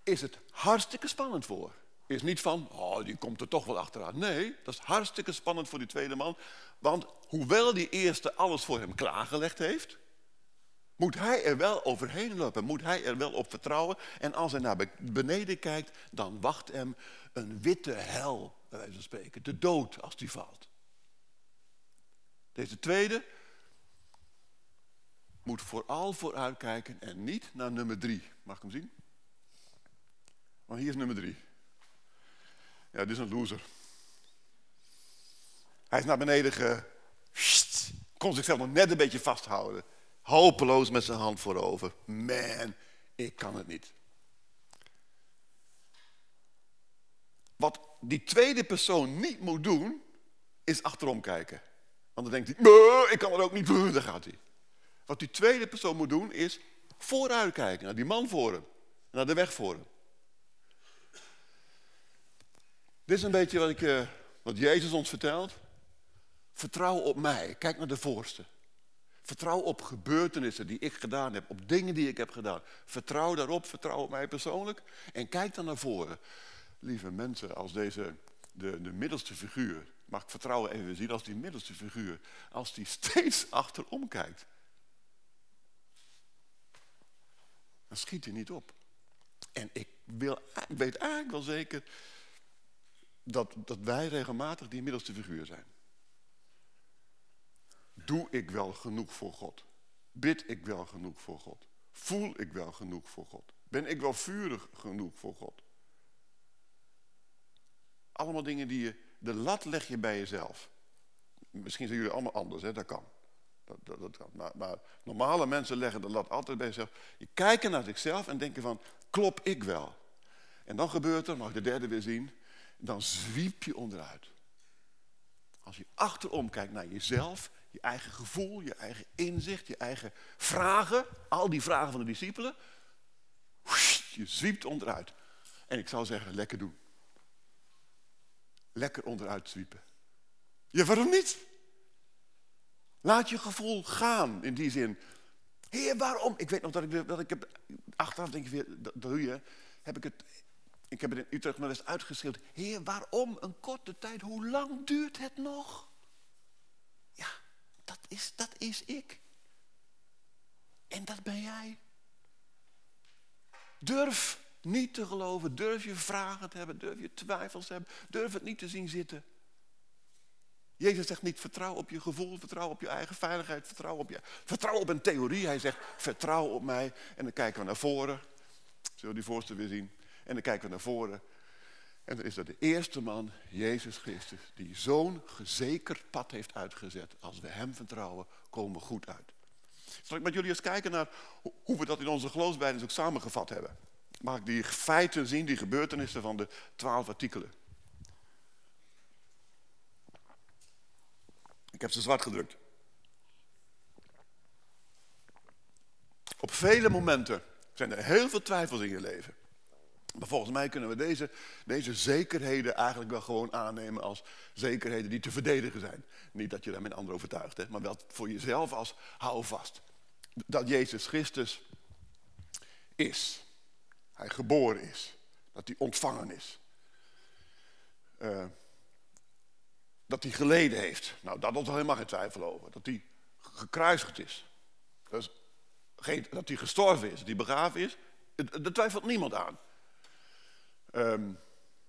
is het hartstikke spannend voor. Is niet van, oh, die komt er toch wel achteraan. Nee, dat is hartstikke spannend voor die tweede man. Want hoewel die eerste alles voor hem klaargelegd heeft, moet hij er wel overheen lopen. Moet hij er wel op vertrouwen. En als hij naar beneden kijkt, dan wacht hem een witte hel, bij wijze van spreken. De dood als die valt. Deze tweede moet vooral vooruitkijken en niet naar nummer drie. Mag ik hem zien? Want hier is nummer drie. Ja, dit is een loser. Hij is naar beneden ge... kon zichzelf nog net een beetje vasthouden. Hopeloos met zijn hand voorover. Man, ik kan het niet. Wat die tweede persoon niet moet doen, is achterom kijken. Want dan denkt hij, ik kan het ook niet [LAUGHS] daar gaat hij. Wat die tweede persoon moet doen, is Vooruit kijken, naar die man voor hem. Naar de weg voor hem. Dit is een beetje wat, ik, eh, wat Jezus ons vertelt. Vertrouw op mij. Kijk naar de voorste. Vertrouw op gebeurtenissen die ik gedaan heb, op dingen die ik heb gedaan. Vertrouw daarop, vertrouw op mij persoonlijk. En kijk dan naar voren. Lieve mensen, als deze, de, de middelste figuur, mag ik vertrouwen even zien, als die middelste figuur, als die steeds [LAUGHS] achterom kijkt, dan schiet hij niet op. En ik, wil, ik weet eigenlijk wel zeker dat, dat wij regelmatig die middelste figuur zijn. Doe ik wel genoeg voor God? Bid ik wel genoeg voor God? Voel ik wel genoeg voor God? Ben ik wel vurig genoeg voor God? Allemaal dingen die je, de lat leg je bij jezelf. Misschien zijn jullie allemaal anders, hè? dat kan. Dat, dat, kan. Maar, maar, normale mensen leggen de lat altijd bij zichzelf. Je kijken naar zichzelf en denken van, klop ik wel? En dan gebeurt er, mag ik de derde weer zien, dan zwiep je onderuit. Als je achterom kijkt naar jezelf, je eigen gevoel, je eigen inzicht, je eigen vragen, al die vragen van de discipelen, je zwiept onderuit. En ik zou zeggen, lekker doen. Lekker onderuit zwiepen. Ja, waarom niet? Laat je gevoel gaan in die zin. Heer, waarom? Ik weet nog dat ik, dat ik heb, achteraf denk ik weer, dat, doe je, heb ik het, ik heb het in Utrecht nog eens uitgeschreven. Heer, waarom een korte tijd? Hoe lang duurt het nog? Dat is, dat is ik. En dat ben jij. Durf niet te geloven, durf je vragen te hebben, durf je twijfels te hebben, durf het niet te zien zitten. Jezus zegt niet vertrouw op je gevoel, vertrouw op je eigen veiligheid, vertrouw op, je, vertrouw op een theorie. Hij zegt vertrouw op mij. En dan kijken we naar voren. Zullen we die voorste weer zien? En dan kijken we naar voren. En dan is dat de eerste man, Jezus Christus, die zo'n gezekerd pad heeft uitgezet. Als we hem vertrouwen, komen we goed uit. Zal ik met jullie eens kijken naar hoe we dat in onze geloofsbijdenis ook samengevat hebben. Mag ik die feiten zien, die gebeurtenissen van de twaalf artikelen. Ik heb ze zwart gedrukt. Op vele momenten zijn er heel veel twijfels in je leven. Maar volgens mij kunnen we deze, deze zekerheden eigenlijk wel gewoon aannemen als zekerheden die te verdedigen zijn. Niet dat je daar met anderen overtuigt, hè, maar wel voor jezelf als hou vast. Dat Jezus Christus is. Hij geboren is. Dat hij ontvangen is. Uh, dat hij geleden heeft. Nou, daar is helemaal geen twijfel over. Dat hij gekruisigd is. Dat hij gestorven is, dat hij begraven is. Daar twijfelt niemand aan. Um,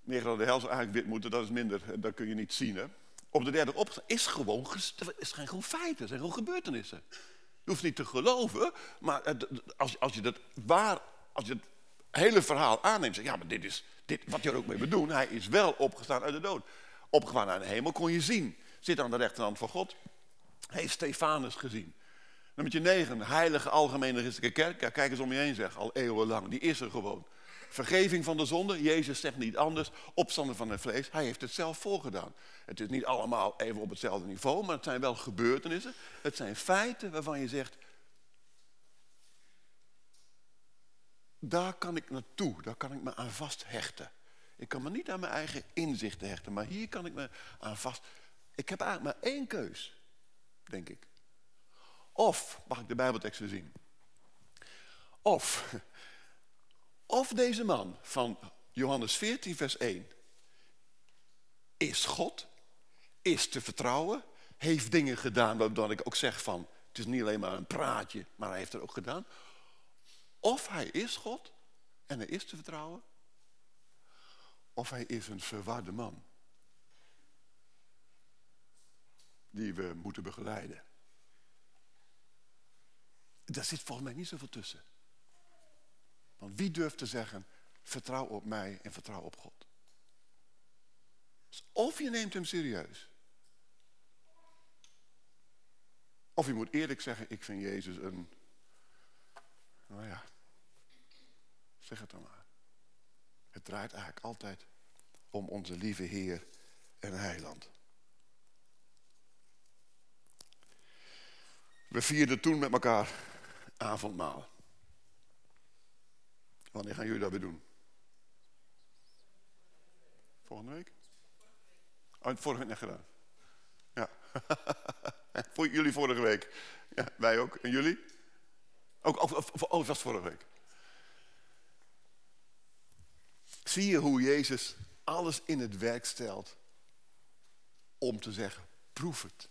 meer dat de hel zou eigenlijk wit moeten, dat is minder, dat kun je niet zien. Hè? Op de derde opstand is gewoon, is geen gewoon feiten, zijn gewoon gebeurtenissen. Je hoeft niet te geloven, maar als, als je dat waar, als je het hele verhaal aanneemt, zeg ja, maar dit is dit, wat je er ook mee bedoelt. Hij is wel opgestaan uit de dood opgegaan naar de hemel, kon je zien. Zit aan de rechterhand van God. Heeft Stefanus gezien. Nummer 9, heilige algemene christelijke kerk. Ja, kijk eens om je heen zeg, al eeuwenlang. Die is er gewoon. Vergeving van de zonde. Jezus zegt niet anders. Opstanden van het vlees. Hij heeft het zelf voorgedaan. Het is niet allemaal even op hetzelfde niveau, maar het zijn wel gebeurtenissen. Het zijn feiten waarvan je zegt, daar kan ik naartoe, daar kan ik me aan vasthechten. Ik kan me niet aan mijn eigen inzichten hechten, maar hier kan ik me aan vast. Ik heb eigenlijk maar één keus, denk ik. Of, mag ik de Bijbelteksten zien? Of, of deze man van Johannes 14, vers 1 is God, is te vertrouwen, heeft dingen gedaan waardoor ik ook zeg van, het is niet alleen maar een praatje, maar hij heeft het ook gedaan. Of hij is God en hij is te vertrouwen, of hij is een verwarde man. Die we moeten begeleiden. Daar zit volgens mij niet zoveel tussen. Want wie durft te zeggen, vertrouw op mij en vertrouw op God? Dus of je neemt hem serieus. Of je moet eerlijk zeggen, ik vind Jezus een... Nou ja, zeg het dan maar. Het draait eigenlijk altijd om onze lieve Heer en Heiland. We vierden toen met elkaar avondmaal. Wanneer gaan jullie dat weer doen? Volgende week? Oh, vorige week net gedaan. Ja. [LAUGHS] Voor jullie vorige week. Ja, wij ook. En jullie? Ook, oh, oh, oh, het was vorige week. Zie je hoe Jezus alles in het werk stelt om te zeggen, proef het.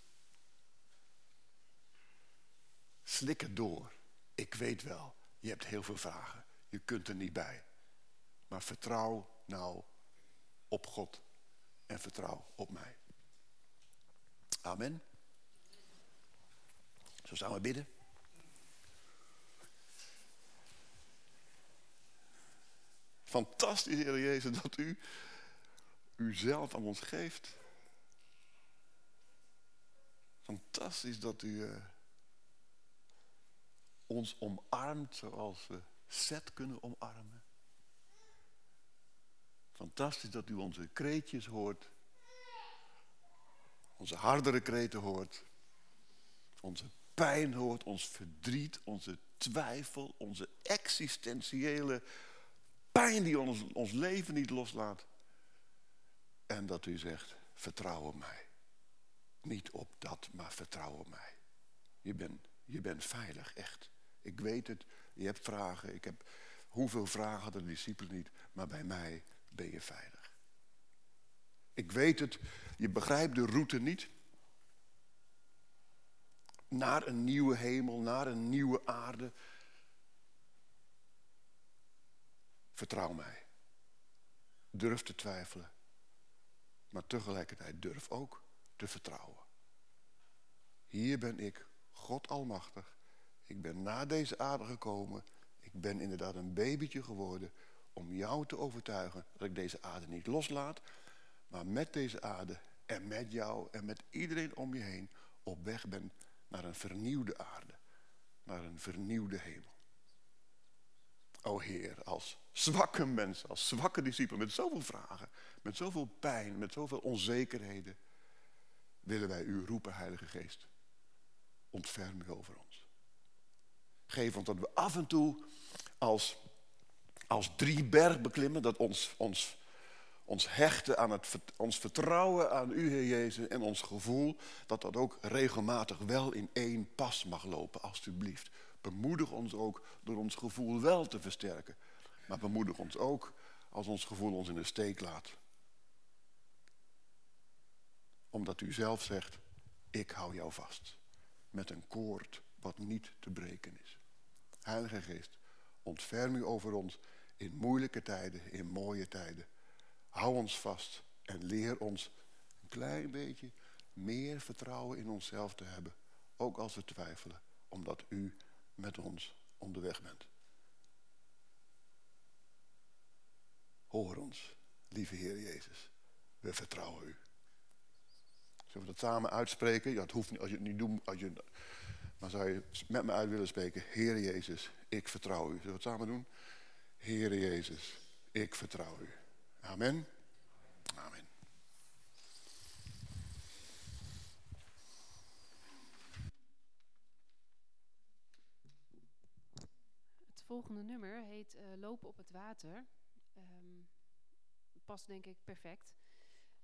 Slik het door. Ik weet wel, je hebt heel veel vragen. Je kunt er niet bij. Maar vertrouw nou op God en vertrouw op mij. Amen. Zo samen bidden. Fantastisch, Heer Jezus, dat u uzelf aan ons geeft. Fantastisch dat u uh, ons omarmt zoals we Zet kunnen omarmen. Fantastisch dat u onze kreetjes hoort. Onze hardere kreten hoort. Onze pijn hoort, ons verdriet, onze twijfel, onze existentiële pijn die ons, ons leven niet loslaat. En dat u zegt, vertrouw op mij. Niet op dat, maar vertrouw op mij. Je bent je bent veilig, echt. Ik weet het, je hebt vragen. Ik heb, hoeveel vragen hadden de discipelen niet, maar bij mij ben je veilig. Ik weet het, je begrijpt de route niet. Naar een nieuwe hemel, naar een nieuwe aarde. Vertrouw mij. Durf te twijfelen. Maar tegelijkertijd durf ook te vertrouwen. Hier ben ik, God Almachtig. Ik ben na deze aarde gekomen. Ik ben inderdaad een babytje geworden om jou te overtuigen dat ik deze aarde niet loslaat, maar met deze aarde en met jou en met iedereen om je heen op weg ben naar een vernieuwde aarde, naar een vernieuwde hemel. O Heer, als zwakke mensen, als zwakke discipelen, met zoveel vragen, met zoveel pijn, met zoveel onzekerheden, willen wij u roepen, Heilige Geest. Ontferm u over ons. Geef ons dat we af en toe als, als drie berg beklimmen, dat ons, ons, ons hechten aan het, ons vertrouwen aan u, Heer Jezus, en ons gevoel, dat dat ook regelmatig wel in één pas mag lopen, alstublieft. Bemoedig ons ook door ons gevoel wel te versterken. Maar bemoedig ons ook als ons gevoel ons in de steek laat. Omdat u zelf zegt, ik hou jou vast. Met een koord wat niet te breken is. Heilige Geest, ontferm u over ons in moeilijke tijden, in mooie tijden. Hou ons vast en leer ons een klein beetje meer vertrouwen in onszelf te hebben. Ook als we twijfelen, omdat u met ons onderweg bent. Hoor ons, lieve Heer Jezus. We vertrouwen u. Zullen we dat samen uitspreken? Ja, het hoeft niet, als je het niet doet, als je, maar zou je met me uit willen spreken. Heer Jezus, ik vertrouw u. Zullen we het samen doen? Heer Jezus, ik vertrouw u. Amen. Amen. Het volgende nummer heet uh, Lopen op het water. Um, past denk ik perfect.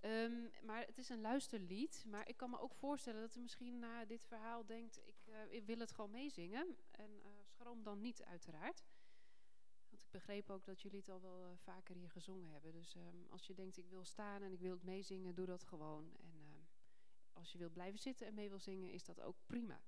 Um, maar het is een luisterlied. Maar ik kan me ook voorstellen dat u misschien na dit verhaal denkt: uh, ik wil het gewoon meezingen. En uh, schroom dan niet, uiteraard. Want ik begreep ook dat jullie het al wel uh, vaker hier gezongen hebben. Dus um, als je denkt: ik wil staan en ik wil het meezingen, doe dat gewoon. En ehm, als je wilt blijven zitten en mee wil zingen, is dat ook prima.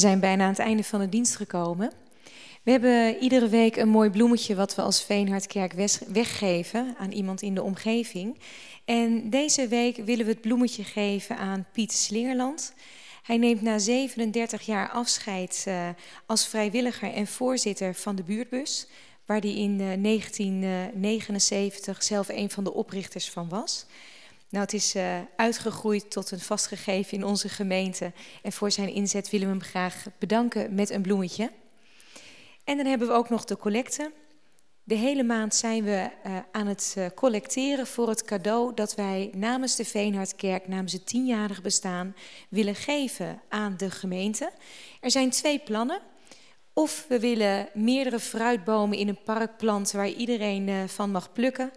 Zijn bijna aan het einde van de dienst gekomen. We hebben iedere week een mooi bloemetje wat we als Veenhardkerk weggeven aan iemand in de omgeving. En deze week willen we het bloemetje geven aan Piet Sleerland. Hij neemt na 37 jaar afscheid uh, als vrijwilliger en voorzitter van de buurtbus, waar hij in uh, 1979 zelf een van de oprichters van was. Nou, het is uh, uitgegroeid tot een vastgegeven in onze gemeente. En voor zijn inzet willen we hem graag bedanken met een bloemetje. En dan hebben we ook nog de collecte. De hele maand zijn we uh, aan het uh, collecteren voor het cadeau dat wij namens de Veenhardkerk, namens het tienjarig bestaan, willen geven aan de gemeente. Er zijn twee plannen. Of we willen meerdere fruitbomen in een park planten waar iedereen van mag plukken.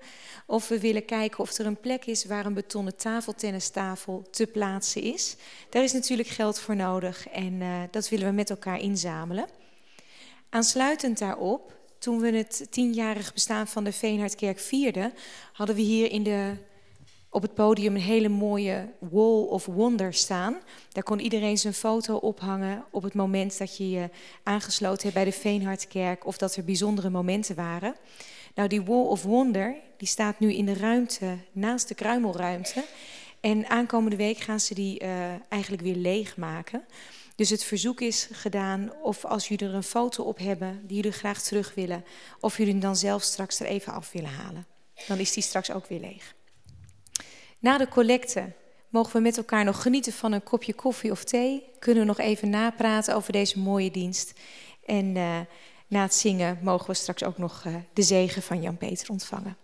Of we willen kijken of er een plek is waar een betonnen tafeltennistafel te plaatsen is. Daar is natuurlijk geld voor nodig en uh, dat willen we met elkaar inzamelen. Aansluitend daarop, toen we het tienjarig bestaan van de Veenhardkerk vierden, hadden we hier in de, op het podium een hele mooie Wall of Wonder staan. Daar kon iedereen zijn foto ophangen op het moment dat je je aangesloten hebt bij de Veenhardkerk of dat er bijzondere momenten waren. Nou, die Wall of Wonder, die staat nu in de ruimte naast de kruimelruimte. En aankomende week gaan ze die uh, eigenlijk weer leegmaken. Dus het verzoek is gedaan of als jullie er een foto op hebben die jullie graag terug willen, of jullie hem dan zelf straks er even af willen halen. Dan is die straks ook weer leeg. Na de collecte mogen we met elkaar nog genieten van een kopje koffie of thee. Kunnen we nog even napraten over deze mooie dienst. En uh, na het zingen mogen we straks ook nog uh, de zegen van Jan-Peter ontvangen.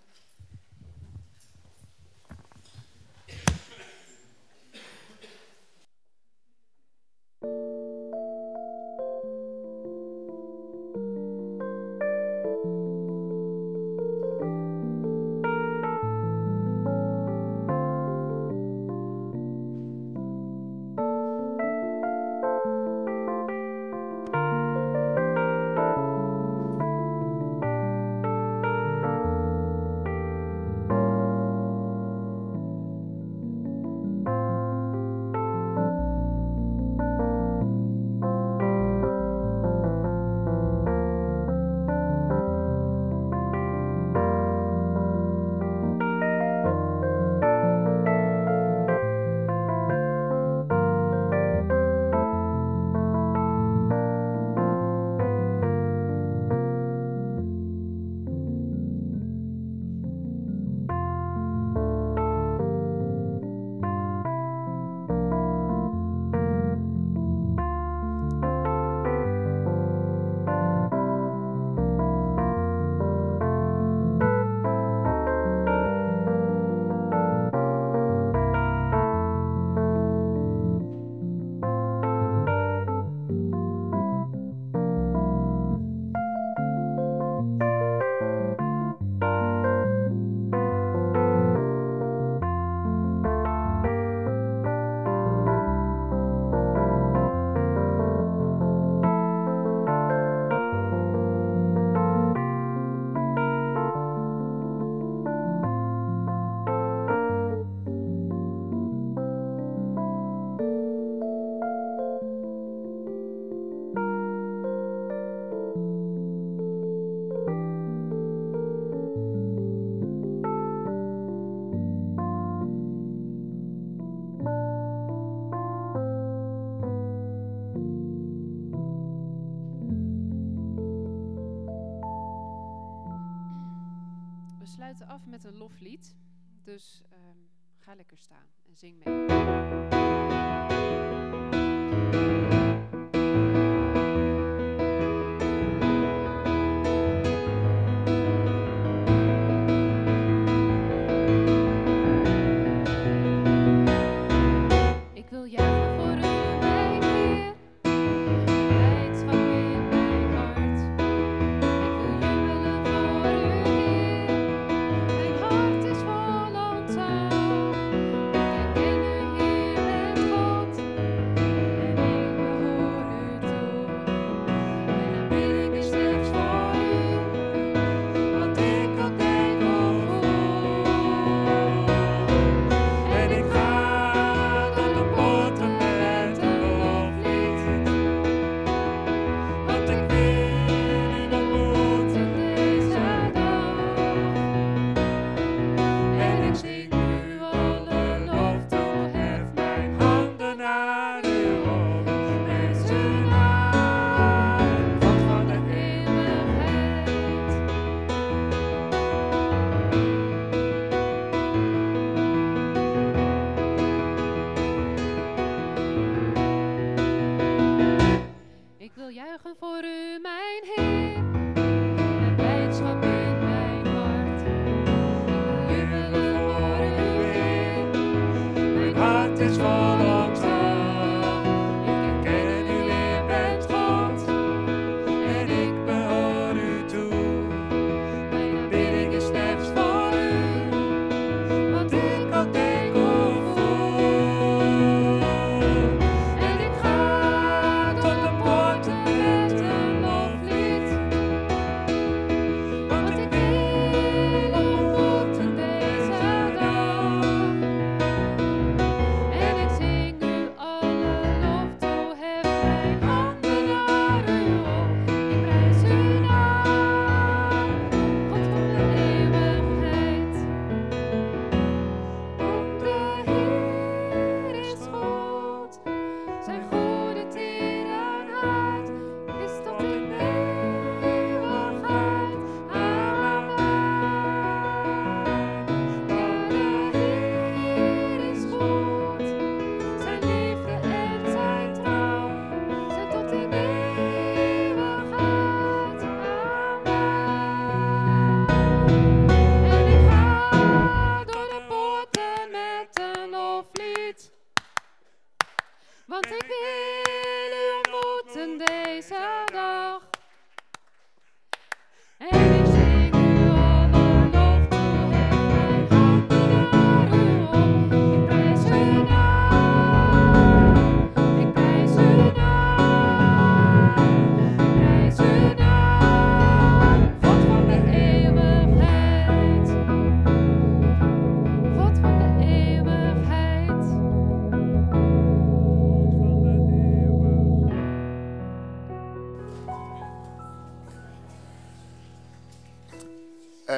met een loflied. Dus ehm, ga lekker staan en zing mee.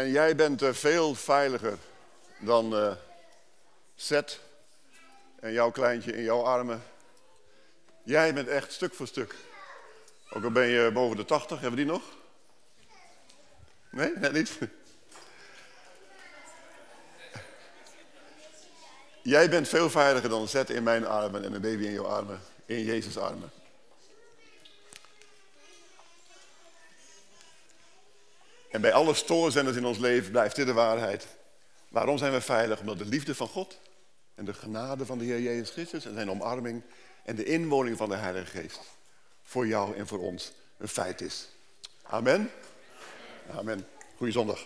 En jij bent eh, veel veiliger dan eh, Zet en jouw kleintje in jouw armen. Jij bent echt stuk voor stuk. Ook al ben je boven de 80, hebben we die nog? Nee, net niet. Jij bent veel veiliger dan zet in mijn armen en een baby in jouw armen, in Jezus' armen. En bij alle stoorzenders in ons leven blijft dit de waarheid. Waarom zijn we veilig? Omdat de liefde van God en de genade van de Heer Jezus Christus en zijn omarming en de inwoning van de Heilige Geest voor jou en voor ons een feit is. Amen. Amen. Goeie zondag.